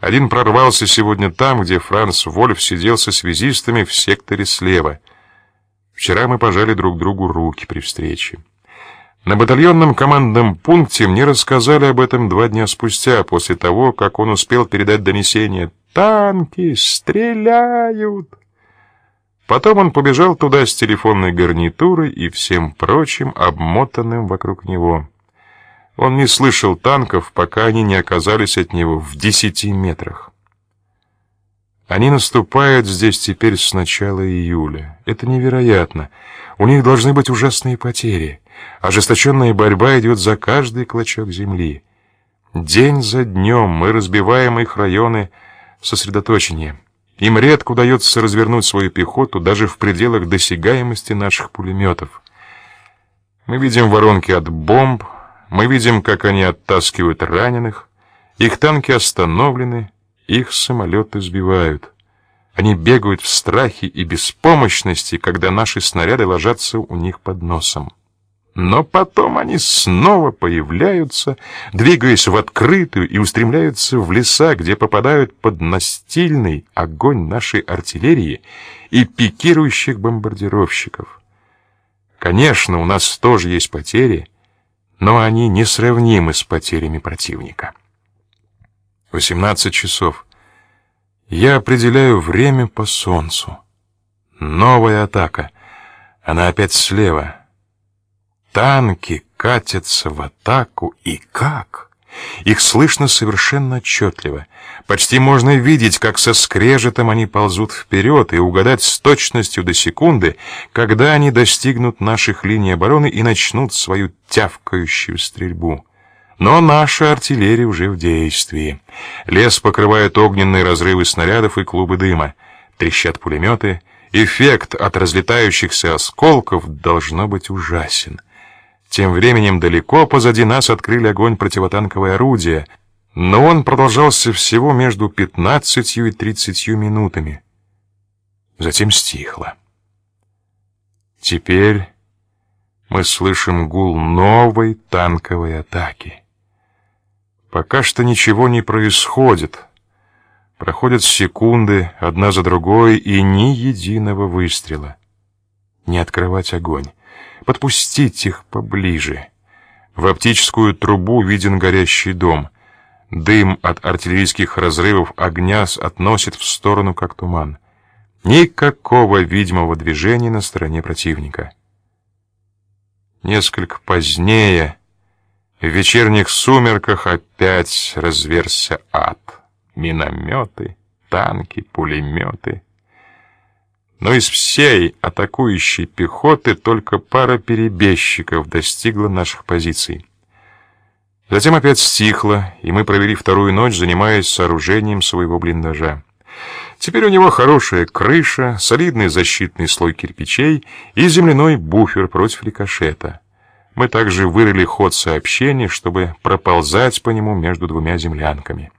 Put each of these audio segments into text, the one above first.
Один прорвался сегодня там, где Франц Вольф сидел со связистами в секторе слева. Вчера мы пожали друг другу руки при встрече. На батальонном командном пункте мне рассказали об этом два дня спустя, после того, как он успел передать донесение «Танки стреляют!». Потом он побежал туда с телефонной гарнитурой и всем прочим, обмотанным вокруг него. Он не слышал танков, пока они не оказались от него в десяти метрах. Они наступают здесь теперь с начала июля. Это невероятно. У них должны быть ужасные потери. Ожесточенная борьба идет за каждый клочок земли. День за днем мы разбиваем их районы сосредоточения. Им редко удается развернуть свою пехоту даже в пределах досягаемости наших пулеметов. Мы видим воронки от бомб, мы видим, как они оттаскивают раненых, их танки остановлены, их самолеты сбивают. Они бегают в страхе и беспомощности, когда наши снаряды ложатся у них под носом. Но потом они снова появляются, двигаясь в открытую и устремляются в леса, где попадают под настильный огонь нашей артиллерии и пикирующих бомбардировщиков. Конечно, у нас тоже есть потери, но они несравнимы с потерями противника. 18 часов. Я определяю время по солнцу. Новая атака. Она опять слева. Танки катятся в атаку, и как? Их слышно совершенно отчетливо. Почти можно видеть, как со скрежетом они ползут вперед, и угадать с точностью до секунды, когда они достигнут наших линий обороны и начнут свою тявкающую стрельбу. Но наша артиллерия уже в действии. Лес покрывает огненные разрывы снарядов и клубы дыма. Трещат пулеметы. Эффект от разлетающихся осколков должно быть ужасен. Тем временем далеко позади нас открыли огонь противотанковые орудия, но он продолжался всего между пятнадцатью и тридцатью минутами. Затем стихло. Теперь мы слышим гул новой танковой атаки. Пока что ничего не происходит. Проходят секунды, одна за другой, и ни единого выстрела. Не открывать огонь подпустить их поближе. В оптическую трубу виден горящий дом. Дым от артиллерийских разрывов огня относит в сторону, как туман. Никакого видимого движения на стороне противника. Несколько позднее, в вечерних сумерках, опять разверся ад. Минометы, танки, пулеметы — но из всей атакующей пехоты только пара перебежчиков достигла наших позиций. Затем опять стихло, и мы провели вторую ночь, занимаясь сооружением своего блиндажа. Теперь у него хорошая крыша, солидный защитный слой кирпичей и земляной буфер против рикошета. Мы также вырыли ход сообщений, чтобы проползать по нему между двумя землянками.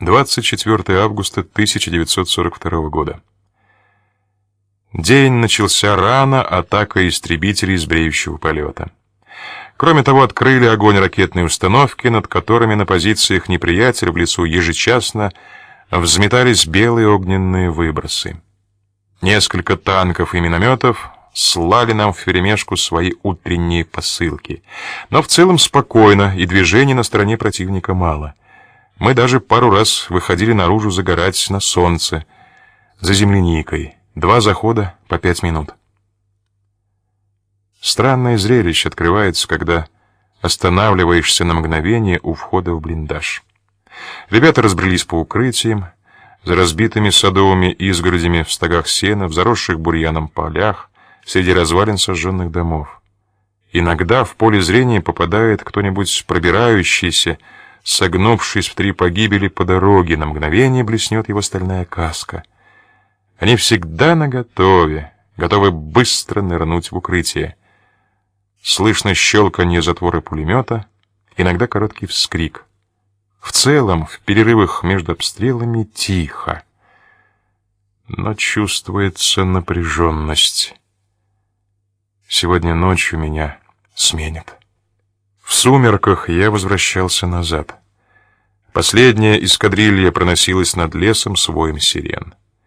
24 августа 1942 года. День начался рано атакой истребителей из бреющего полета. Кроме того, открыли огонь ракетные установки, над которыми на позициях неприятеля в лесу ежечасно взметались белые огненные выбросы. Несколько танков и минометов слали нам вперемешку свои утренние посылки. Но в целом спокойно, и движений на стороне противника мало. Мы даже пару раз выходили наружу загорать на солнце, за земляникой. Два захода по пять минут. Странное зрелище открывается, когда останавливаешься на мгновение у входа в блиндаж. Ребята разбрелись по укрытиям, за разбитыми садовыми изгородями в стогах сена, в заросших бурьяном полях, среди развалин сожженных домов. Иногда в поле зрения попадает кто-нибудь пробирающийся, согнувшись в три погибели по дороге, на мгновение блеснет его стальная каска — они всегда наготове, готовы быстро нырнуть в укрытие. Слышно щелканье затвора пулемета, иногда короткий вскрик. В целом, в перерывах между обстрелами тихо, но чувствуется напряженность. Сегодня ночью меня сменят. В сумерках я возвращался назад. Последняя эскадрилья проносилась над лесом с воем сирен.